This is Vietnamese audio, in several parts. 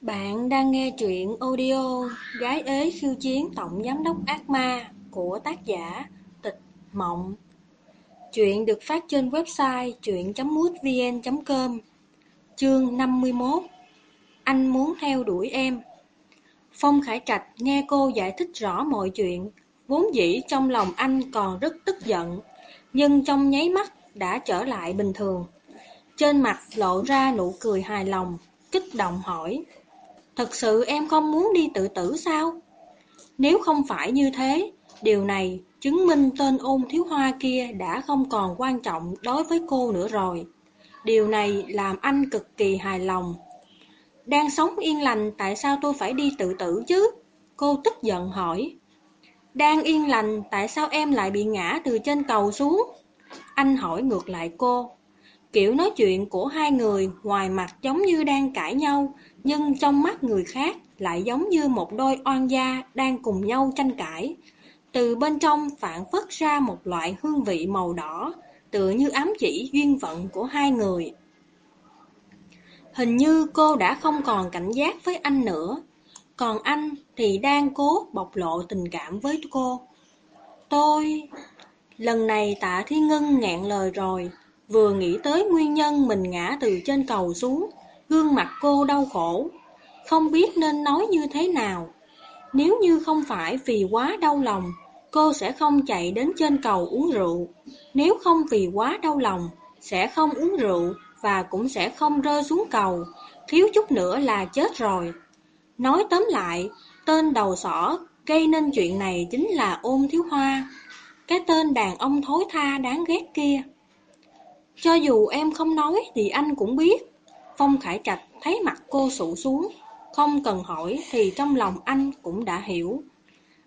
Bạn đang nghe truyện audio Gái ế khiêu chiến tổng giám đốc ác ma của tác giả Tịch Mộng. Truyện được phát trên website truyện.mútvn.com Chương 51 Anh muốn theo đuổi em. Phong Khải Trạch nghe cô giải thích rõ mọi chuyện, Vốn dĩ trong lòng anh còn rất tức giận, Nhưng trong nháy mắt đã trở lại bình thường. Trên mặt lộ ra nụ cười hài lòng, Kích động hỏi Thật sự em không muốn đi tự tử sao? Nếu không phải như thế, điều này chứng minh tên ôn thiếu hoa kia đã không còn quan trọng đối với cô nữa rồi. Điều này làm anh cực kỳ hài lòng. Đang sống yên lành tại sao tôi phải đi tự tử chứ? Cô tức giận hỏi. Đang yên lành tại sao em lại bị ngã từ trên cầu xuống? Anh hỏi ngược lại cô. Kiểu nói chuyện của hai người ngoài mặt giống như đang cãi nhau, nhưng trong mắt người khác lại giống như một đôi oan gia đang cùng nhau tranh cãi. Từ bên trong phản phất ra một loại hương vị màu đỏ, tựa như ám chỉ duyên phận của hai người. Hình như cô đã không còn cảnh giác với anh nữa, còn anh thì đang cố bộc lộ tình cảm với cô. Tôi... Lần này tạ Thiên Ngân ngẹn lời rồi, vừa nghĩ tới nguyên nhân mình ngã từ trên cầu xuống, gương mặt cô đau khổ, không biết nên nói như thế nào. Nếu như không phải vì quá đau lòng, cô sẽ không chạy đến trên cầu uống rượu. Nếu không vì quá đau lòng, sẽ không uống rượu và cũng sẽ không rơi xuống cầu, thiếu chút nữa là chết rồi. Nói tóm lại, tên đầu sỏ gây nên chuyện này chính là ôn thiếu hoa, cái tên đàn ông thối tha đáng ghét kia. Cho dù em không nói thì anh cũng biết. Phong Khải Trạch thấy mặt cô sụ xuống, không cần hỏi thì trong lòng anh cũng đã hiểu.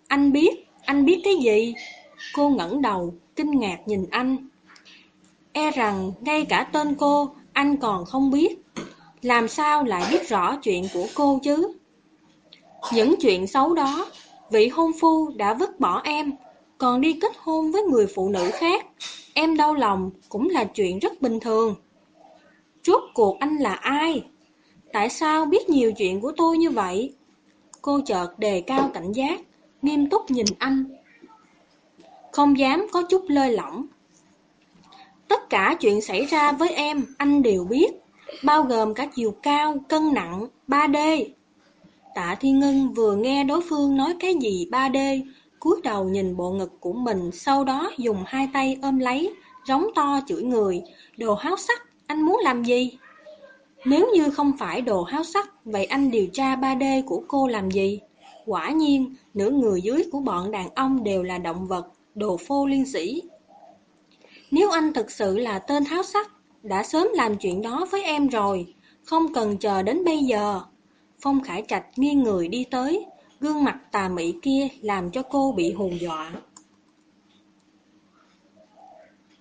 Anh biết, anh biết cái gì? Cô ngẩng đầu, kinh ngạc nhìn anh. E rằng ngay cả tên cô anh còn không biết. Làm sao lại biết rõ chuyện của cô chứ? Những chuyện xấu đó, vị hôn phu đã vứt bỏ em, còn đi kết hôn với người phụ nữ khác. Em đau lòng cũng là chuyện rất bình thường. Rốt cuộc anh là ai? Tại sao biết nhiều chuyện của tôi như vậy? Cô chợt đề cao cảnh giác, nghiêm túc nhìn anh. Không dám có chút lơi lỏng. Tất cả chuyện xảy ra với em, anh đều biết, bao gồm cả chiều cao, cân nặng, 3D. Tạ Thiên Ngân vừa nghe đối phương nói cái gì 3D, cúi đầu nhìn bộ ngực của mình, sau đó dùng hai tay ôm lấy, rống to chửi người, đồ háo sắc, anh muốn làm gì? Nếu như không phải đồ háo sắc, vậy anh điều tra 3D của cô làm gì? Quả nhiên, nửa người dưới của bọn đàn ông đều là động vật, đồ phô liên sĩ. Nếu anh thực sự là tên háo sắc, đã sớm làm chuyện đó với em rồi, không cần chờ đến bây giờ. Phong Khải Trạch nghiêng người đi tới, gương mặt tà mị kia làm cho cô bị hù dọa.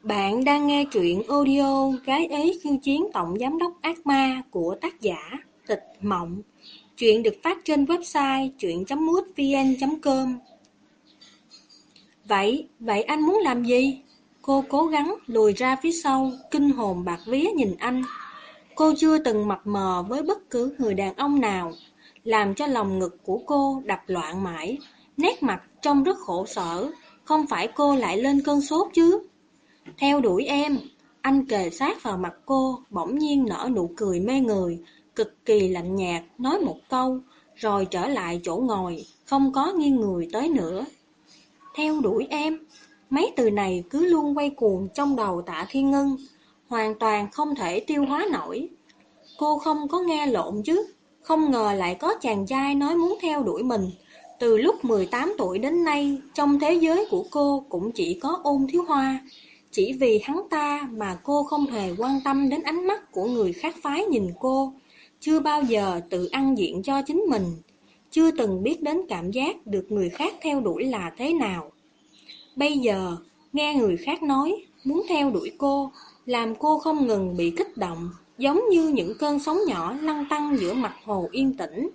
Bạn đang nghe truyện audio Gái ế khiêu chiến tổng giám đốc ác ma của tác giả Tịch Mộng. Chuyện được phát trên website truyện.mútvn.com Vậy, vậy anh muốn làm gì? Cô cố gắng lùi ra phía sau, kinh hồn bạc vía nhìn anh. Cô chưa từng mập mờ với bất cứ người đàn ông nào, làm cho lòng ngực của cô đập loạn mãi, nét mặt trông rất khổ sở, không phải cô lại lên cơn sốt chứ? Theo đuổi em, anh kề sát vào mặt cô, bỗng nhiên nở nụ cười mê người, cực kỳ lạnh nhạt, nói một câu, rồi trở lại chỗ ngồi, không có nghiêng người tới nữa. Theo đuổi em, mấy từ này cứ luôn quay cuồng trong đầu tạ thiên ngân, hoàn toàn không thể tiêu hóa nổi. Cô không có nghe lộn chứ, không ngờ lại có chàng trai nói muốn theo đuổi mình. Từ lúc 18 tuổi đến nay, trong thế giới của cô cũng chỉ có ôn thiếu hoa, chỉ vì hắn ta mà cô không hề quan tâm đến ánh mắt của người khác phái nhìn cô, chưa bao giờ tự ăn diện cho chính mình, chưa từng biết đến cảm giác được người khác theo đuổi là thế nào. Bây giờ, nghe người khác nói, muốn theo đuổi cô, làm cô không ngừng bị kích động, giống như những cơn sóng nhỏ lăn tăng giữa mặt hồ yên tĩnh.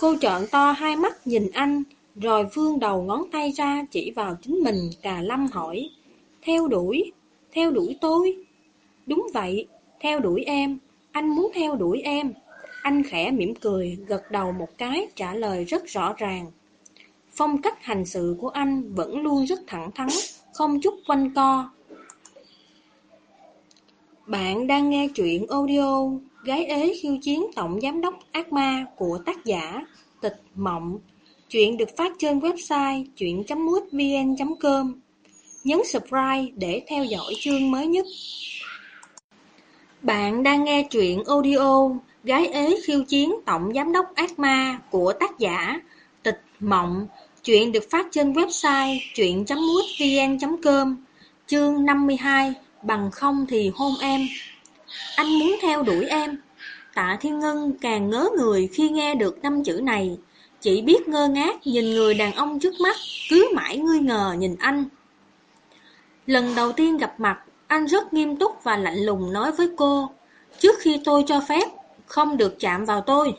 Cô trợn to hai mắt nhìn anh, rồi vương đầu ngón tay ra chỉ vào chính mình cà lâm hỏi Theo đuổi, theo đuổi tôi Đúng vậy, theo đuổi em Anh muốn theo đuổi em. Anh khẽ mỉm cười, gật đầu một cái, trả lời rất rõ ràng. Phong cách hành sự của anh vẫn luôn rất thẳng thắn, không chút quanh co. Bạn đang nghe truyện audio Gái ế khiêu chiến tổng giám đốc ác ma của tác giả Tịch Mộng. Chuyện được phát trên website chuyện.mútvn.com. Nhấn subscribe để theo dõi chương mới nhất. Bạn đang nghe truyện audio Gái ế khiêu chiến tổng giám đốc ác ma của tác giả Tịch Mộng. Chuyện được phát trên website chuyện.mútvn.com. Chương 52 Bằng không thì hôn em. Anh muốn theo đuổi em. Tạ Thiên Ngân càng ngớ người khi nghe được năm chữ này. Chỉ biết ngơ ngác nhìn người đàn ông trước mắt, cứ mãi ngươi ngờ nhìn anh. Lần đầu tiên gặp mặt, anh rất nghiêm túc và lạnh lùng nói với cô, trước khi tôi cho phép, không được chạm vào tôi.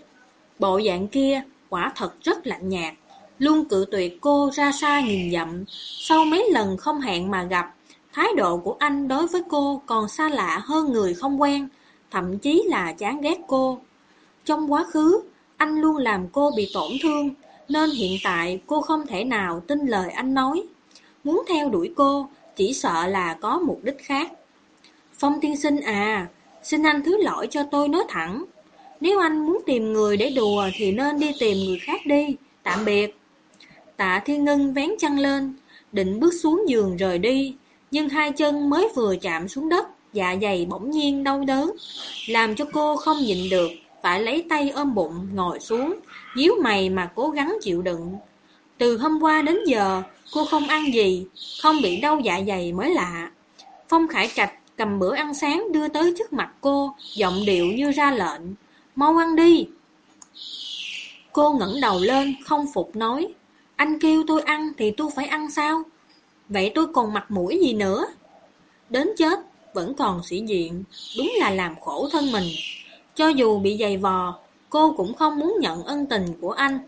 Bộ dạng kia quả thật rất lạnh nhạt, luôn cự tuyệt cô ra xa nhìn dặm, sau mấy lần không hẹn mà gặp, thái độ của anh đối với cô còn xa lạ hơn người không quen, thậm chí là chán ghét cô. Trong quá khứ, anh luôn làm cô bị tổn thương, nên hiện tại cô không thể nào tin lời anh nói. Muốn theo đuổi cô, chỉ sợ là có mục đích khác. Phong tiên sinh à, xin anh thứ lỗi cho tôi nói thẳng. Nếu anh muốn tìm người để đùa thì nên đi tìm người khác đi, tạm biệt. Tạ Thiên Ngân vén chăn lên, định bước xuống giường rời đi, nhưng hai chân mới vừa chạm xuống đất, dạ dày bỗng nhiên đau đớn, làm cho cô không nhịn được, phải lấy tay ôm bụng ngồi xuống, díu mày mà cố gắng chịu đựng. Từ hôm qua đến giờ, cô không ăn gì, không bị đau dạ dày mới lạ. Phong Khải Trạch cầm bữa ăn sáng đưa tới trước mặt cô, giọng điệu như ra lệnh, mau ăn đi. Cô ngẩng đầu lên, không phục nói, anh kêu tôi ăn thì tôi phải ăn sao? Vậy tôi còn mặt mũi gì nữa? Đến chết, vẫn còn sĩ diện, đúng là làm khổ thân mình. Cho dù bị dày vò, cô cũng không muốn nhận ân tình của anh.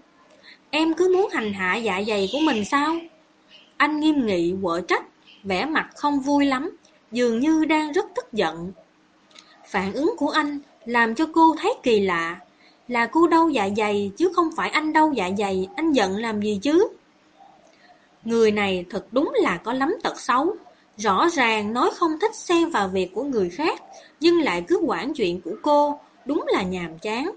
Em cứ muốn hành hạ dạ dày của mình sao? Anh nghiêm nghị quở trách, vẻ mặt không vui lắm, dường như đang rất tức giận. Phản ứng của anh làm cho cô thấy kỳ lạ, là cô đau dạ dày chứ không phải anh đau dạ dày, anh giận làm gì chứ? Người này thật đúng là có lắm tật xấu, rõ ràng nói không thích xen vào việc của người khác, nhưng lại cứ quản chuyện của cô, đúng là nhàm chán.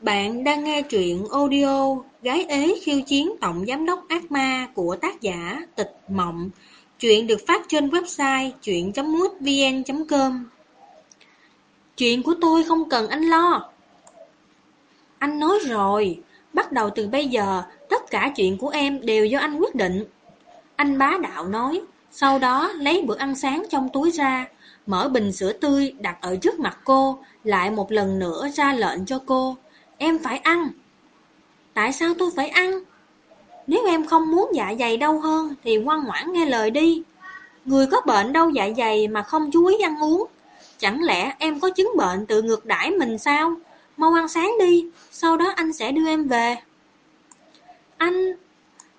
Bạn đang nghe truyện audio Gái ế khiêu chiến tổng giám đốc ác ma của tác giả Tịch Mộng. Chuyện được phát trên website chuyện.mútvn.com Chuyện của tôi không cần anh lo. Anh nói rồi, bắt đầu từ bây giờ, tất cả chuyện của em đều do anh quyết định. Anh bá đạo nói, sau đó lấy bữa ăn sáng trong túi ra, mở bình sữa tươi đặt ở trước mặt cô, lại một lần nữa ra lệnh cho cô. Em phải ăn. Tại sao tôi phải ăn? Nếu em không muốn dạ dày đau hơn thì ngoan ngoãn nghe lời đi. Người có bệnh đau dạ dày mà không chú ý ăn uống. Chẳng lẽ em có chứng bệnh tự ngược đãi mình sao? Mau ăn sáng đi, sau đó anh sẽ đưa em về. Anh...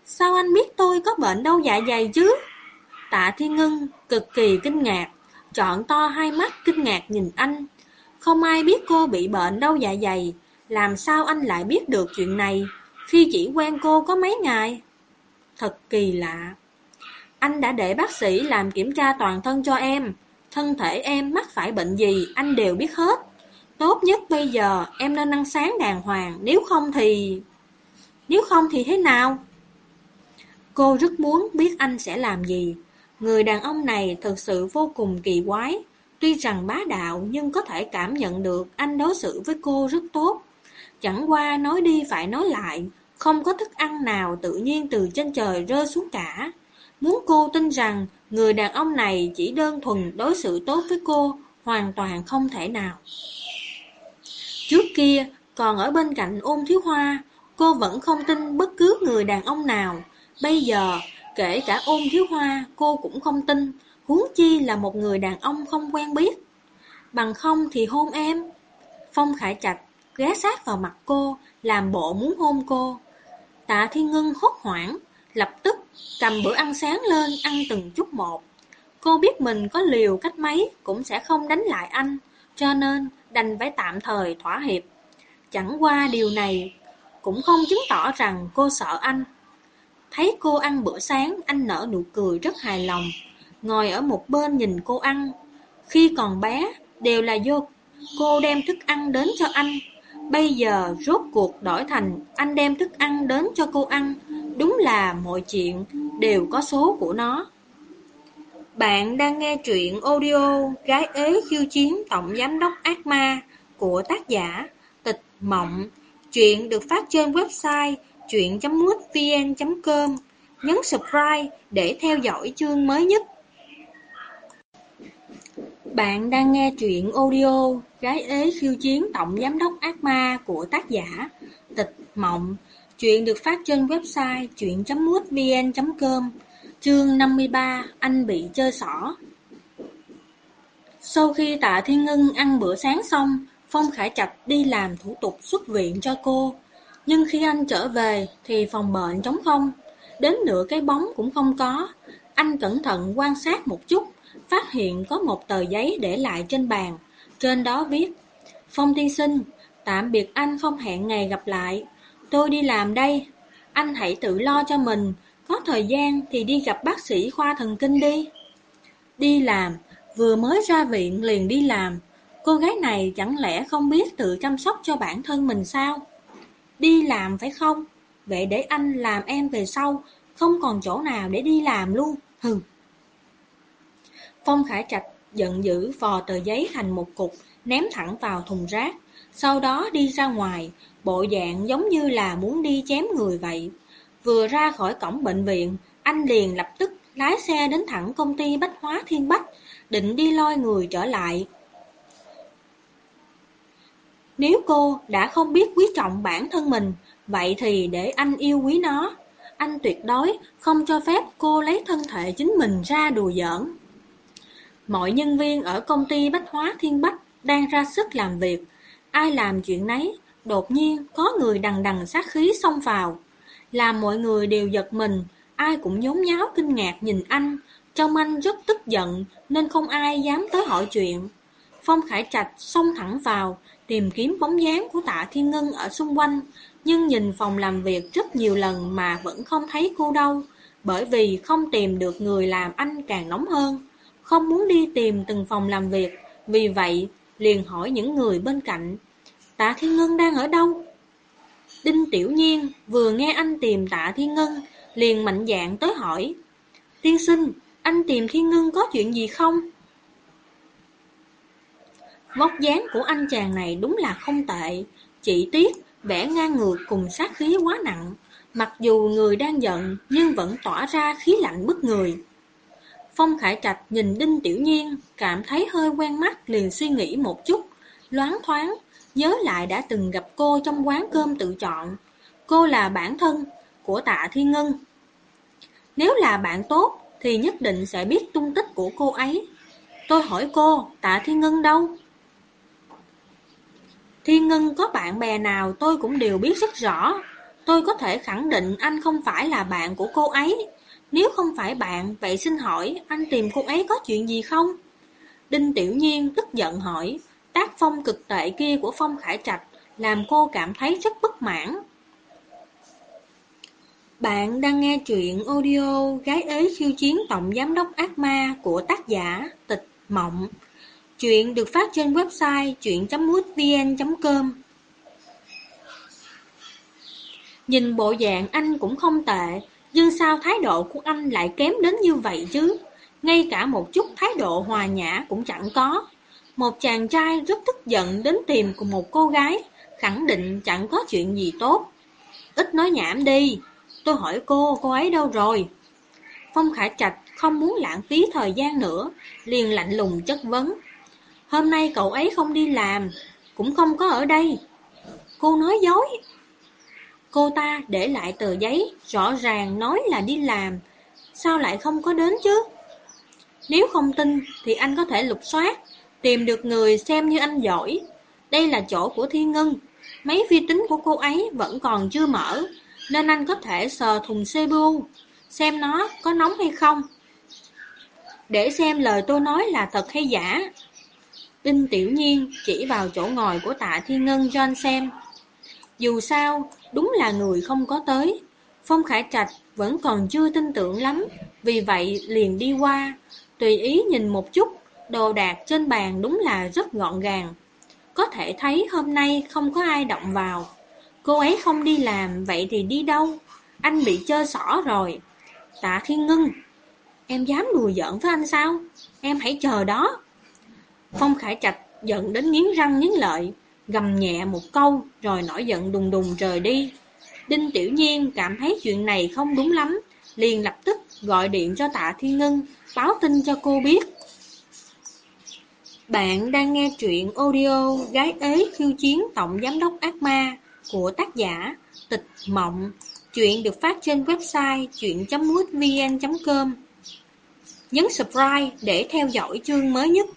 Sao anh biết tôi có bệnh đau dạ dày chứ? Tạ Thiên Ngân cực kỳ kinh ngạc, trọn to hai mắt kinh ngạc nhìn anh. Không ai biết cô bị bệnh đau dạ dày, làm sao anh lại biết được chuyện này khi chỉ quen cô có mấy ngày? Thật kỳ lạ. Anh đã để bác sĩ làm kiểm tra toàn thân cho em. Thân thể em mắc phải bệnh gì anh đều biết hết. Tốt nhất bây giờ em nên ăn sáng đàng hoàng, nếu không thì... Nếu không thì thế nào? Cô rất muốn biết anh sẽ làm gì. Người đàn ông này thật sự vô cùng kỳ quái. Tuy rằng bá đạo nhưng có thể cảm nhận được anh đối xử với cô rất tốt. Chẳng qua nói đi phải nói lại, không có thức ăn nào tự nhiên từ trên trời rơi xuống cả. Muốn cô tin rằng người đàn ông này chỉ đơn thuần đối xử tốt với cô, hoàn toàn không thể nào. Trước kia, còn ở bên cạnh ôn thiếu hoa, cô vẫn không tin bất cứ người đàn ông nào. Bây giờ, kể cả ôn thiếu hoa, cô cũng không tin, huống chi là một người đàn ông không quen biết. Bằng không thì hôn em. Phong Khải Trạch ghé sát vào mặt cô, làm bộ muốn hôn cô. Tạ Thiên Ngân hốt hoảng, lập tức cầm bữa ăn sáng lên ăn từng chút một. Cô biết mình có liều cách mấy cũng sẽ không đánh lại anh, cho nên đành phải tạm thời thỏa hiệp. Chẳng qua điều này cũng không chứng tỏ rằng cô sợ anh. Thấy cô ăn bữa sáng, anh nở nụ cười rất hài lòng, ngồi ở một bên nhìn cô ăn. Khi còn bé, đều là do cô đem thức ăn đến cho anh. Bây giờ rốt cuộc đổi thành anh đem thức ăn đến cho cô ăn. Đúng là mọi chuyện đều có số của nó. Bạn đang nghe truyện audio Gái ế khiêu chiến tổng giám đốc ác ma của tác giả Tịch Mộng chuyện được phát trên website chuyện.mútvn.com Nhấn subscribe để theo dõi chương mới nhất. Bạn đang nghe truyện audio Gái ế khiêu chiến tổng giám đốc ác ma của tác giả Tịch Mộng. chuyện được phát trên website chuyện.mútvn.com Chương 53 Anh bị chơi xỏ Sau khi tạ Thiên Ngân ăn bữa sáng xong, Phong Khải Trạch đi làm thủ tục xuất viện cho cô. Nhưng khi anh trở về thì phòng bệnh trống không, đến nửa cái bóng cũng không có. Anh cẩn thận quan sát một chút, phát hiện có một tờ giấy để lại trên bàn. Trên đó viết, Phong tiên sinh, tạm biệt anh không hẹn ngày gặp lại. Tôi đi làm đây, anh hãy tự lo cho mình, có thời gian thì đi gặp bác sĩ khoa thần kinh đi. Đi làm, vừa mới ra viện liền đi làm. Cô gái này chẳng lẽ không biết tự chăm sóc cho bản thân mình sao? Đi làm phải không? Vậy để anh làm em về sau, không còn chỗ nào để đi làm luôn. Hừ. Phong Khải Trạch giận dữ vò tờ giấy thành một cục, ném thẳng vào thùng rác. Sau đó đi ra ngoài, bộ dạng giống như là muốn đi chém người vậy. Vừa ra khỏi cổng bệnh viện, anh liền lập tức lái xe đến thẳng công ty Bách Hóa Thiên Bách, định đi lôi người trở lại. Nếu cô đã không biết quý trọng bản thân mình, vậy thì để anh yêu quý nó. Anh tuyệt đối không cho phép cô lấy thân thể chính mình ra đùa giỡn. Mọi nhân viên ở công ty Bách Hóa Thiên Bách đang ra sức làm việc. Ai làm chuyện nấy, đột nhiên có người đằng đằng sát khí xông vào làm mọi người đều giật mình, ai cũng nhốn nháo kinh ngạc nhìn anh, trong anh rất tức giận nên không ai dám tới hỏi chuyện. Phong Khải Trạch xông thẳng vào, tìm kiếm bóng dáng của tạ Thiên Ngân ở xung quanh, nhưng nhìn phòng làm việc rất nhiều lần mà vẫn không thấy cô đâu, bởi vì không tìm được người làm anh càng nóng hơn, không muốn đi tìm từng phòng làm việc, vì vậy liền hỏi những người bên cạnh, tạ Thiên Ngân đang ở đâu? Đinh Tiểu Nhiên vừa nghe anh tìm tạ Thiên Ngân, liền mạnh dạng tới hỏi. Tiên sinh, anh tìm Thiên Ngân có chuyện gì không? Vóc dáng của anh chàng này đúng là không tệ, chỉ tiếc vẻ ngang ngược cùng sát khí quá nặng, mặc dù người đang giận nhưng vẫn tỏa ra khí lạnh bức người. Phong Khải Trạch nhìn Đinh Tiểu Nhiên, cảm thấy hơi quen mắt liền suy nghĩ một chút, loáng thoáng nhớ lại đã từng gặp cô trong quán cơm tự chọn. Cô là bản thân của tạ Thiên Ngân. Nếu là bạn tốt thì nhất định sẽ biết tung tích của cô ấy. Tôi hỏi cô, tạ Thiên Ngân đâu? Thiên Ngân có bạn bè nào tôi cũng đều biết rất rõ. Tôi có thể khẳng định anh không phải là bạn của cô ấy. Nếu không phải bạn, vậy xin hỏi anh tìm cô ấy có chuyện gì không? Đinh Tiểu Nhiên tức giận hỏi, Tác phong cực tệ kia của Phong Khải Trạch làm cô cảm thấy rất bất mãn. Bạn đang nghe truyện audio Gái ế khiêu chiến tổng giám đốc ác ma của tác giả Tịch Mộng. Chuyện được phát trên website chuyện.mútvn.com Nhìn bộ dạng anh cũng không tệ, nhưng sao thái độ của anh lại kém đến như vậy chứ? Ngay cả một chút thái độ hòa nhã cũng chẳng có. Một chàng trai rất tức giận đến tìm cùng một cô gái, khẳng định chẳng có chuyện gì tốt. Ít nói nhảm đi, tôi hỏi cô, cô ấy đâu rồi? Phong Khải Trạch không muốn lãng phí thời gian nữa, liền lạnh lùng chất vấn. Hôm nay cậu ấy không đi làm, cũng không có ở đây. Cô nói dối. Cô ta để lại tờ giấy, rõ ràng nói là đi làm, sao lại không có đến chứ? Nếu không tin thì anh có thể lục soát, Tìm được người xem như anh giỏi. Đây là chỗ của Thiên Ngân. Mấy vi tính của cô ấy vẫn còn chưa mở, nên anh có thể sờ thùng CPU, xem nó có nóng hay không. để xem lời tôi nói là thật hay giả. Đinh Tiểu Nhiên chỉ vào chỗ ngồi của tạ Thiên Ngân John xem. Dù sao, đúng là người không có tới. Phong Khải Trạch vẫn còn chưa tin tưởng lắm, vì vậy liền đi qua, tùy ý nhìn một chút, đồ đạc trên bàn đúng là rất gọn gàng. Có thể thấy hôm nay không có ai động vào. Cô ấy không đi làm, vậy thì đi đâu? Anh bị chơi xỏ rồi. Tạ Thiên Ngân, em dám đùa giỡn với anh sao? Em hãy chờ đó. Phong Khải Trạch giận đến nghiến răng nghiến lợi, gầm nhẹ một câu rồi nổi giận đùng đùng rời đi. Đinh Tiểu Nhiên cảm thấy chuyện này không đúng lắm, liền lập tức gọi điện cho Tạ Thiên Ngân, báo tin cho cô biết. Bạn đang nghe truyện audio Gái ế khiêu chiến tổng giám đốc ác ma của tác giả Tịch Mộng. Chuyện được phát trên website chuyện.mútvn.com Nhấn subscribe để theo dõi chương mới nhất.